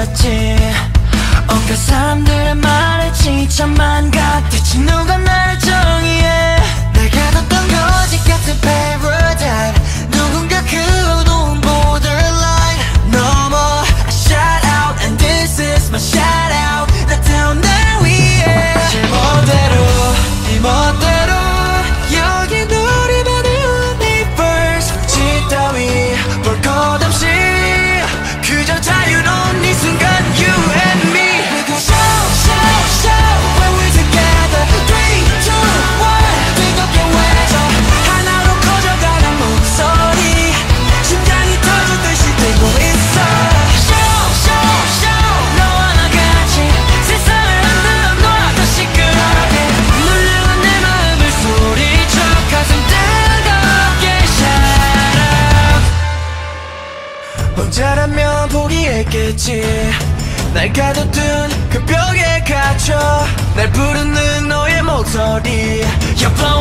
거였지. 온갖 사람들의 말에 지쳐만 가 대체 누가 나를 정의해? 않으면 포기했겠지. 날 가둬둔 그 벽에 갇혀. 날 부르는 너의 목소리. 여보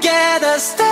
together. Stay